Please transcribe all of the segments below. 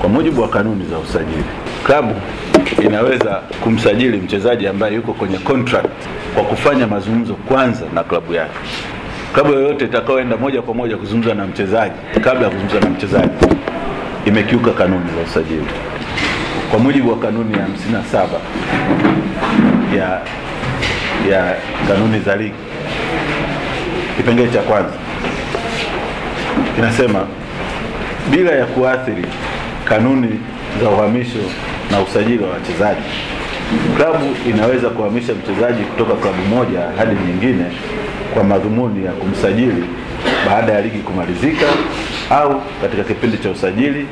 Kwa mujibu wa kanuni za usajili, klabu inaweza kumsajili mchezaji ambaye yuko kwenye contract kwa kufanya mazungumzo kwanza na klabu yake. Klabu yoyote itakayoenda moja kwa moja kuzungumza na mchezaji kabla ya kuzungumza na mchezaji imekiuka kanuni za usajili. Kwa mujibu wa kanuni ya 57 ya ya kanuni za ligi kipengele cha kwanza kinasema bila ya kuathiri kanuni za uhamisho na usajili wa wachezaji, klabu inaweza kuhamisha mchezaji kutoka klabu moja hadi nyingine kwa madhumuni ya kumsajili baada ya ligi kumalizika au katika kipindi cha usajili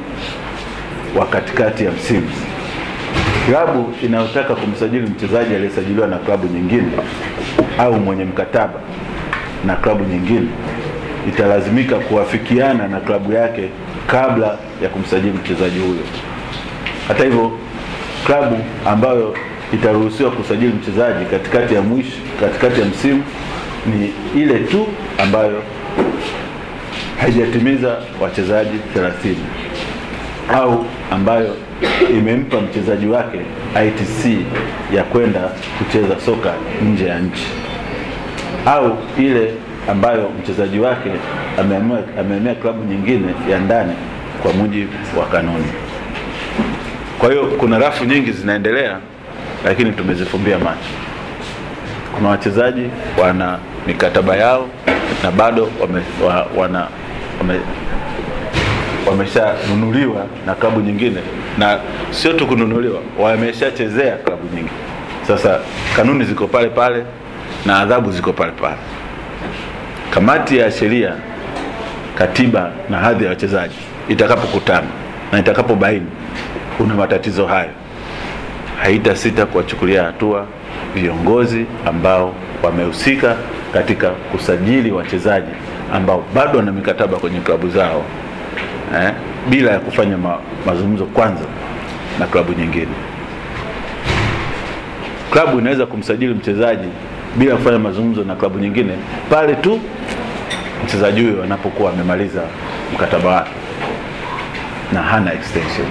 wa katikati ya msimu. Klabu inayotaka kumsajili mchezaji aliyesajiliwa na klabu nyingine au mwenye mkataba na klabu nyingine italazimika kuafikiana na klabu yake kabla ya kumsajili mchezaji huyo. Hata hivyo, klabu ambayo itaruhusiwa kusajili mchezaji katikati ya mwisho katikati ya msimu ni ile tu ambayo haijatimiza wachezaji 30 au ambayo imempa mchezaji wake ITC ya kwenda kucheza soka nje ya nchi au ile ambayo mchezaji wake amehamia klabu nyingine ya ndani kwa mujibu wa kanuni. Kwa hiyo kuna rafu nyingi zinaendelea, lakini tumezifumbia macho. Kuna wachezaji wana mikataba yao na bado wame, wa, wana wame, wameshanunuliwa na klabu nyingine, na sio tu kununuliwa, wameshachezea klabu nyingine. Sasa kanuni ziko pale pale na adhabu ziko pale pale. Kamati ya sheria, katiba na hadhi ya wachezaji itakapokutana na itakapobaini kuna matatizo hayo, haita sita kuwachukulia hatua viongozi ambao wamehusika katika kusajili wachezaji ambao bado wana mikataba kwenye klabu zao eh, bila ya kufanya ma, mazungumzo kwanza na klabu nyingine. Klabu inaweza kumsajili mchezaji bila kufanya mazungumzo na klabu nyingine pale tu mchezaji huyo anapokuwa amemaliza mkataba wake na hana extension.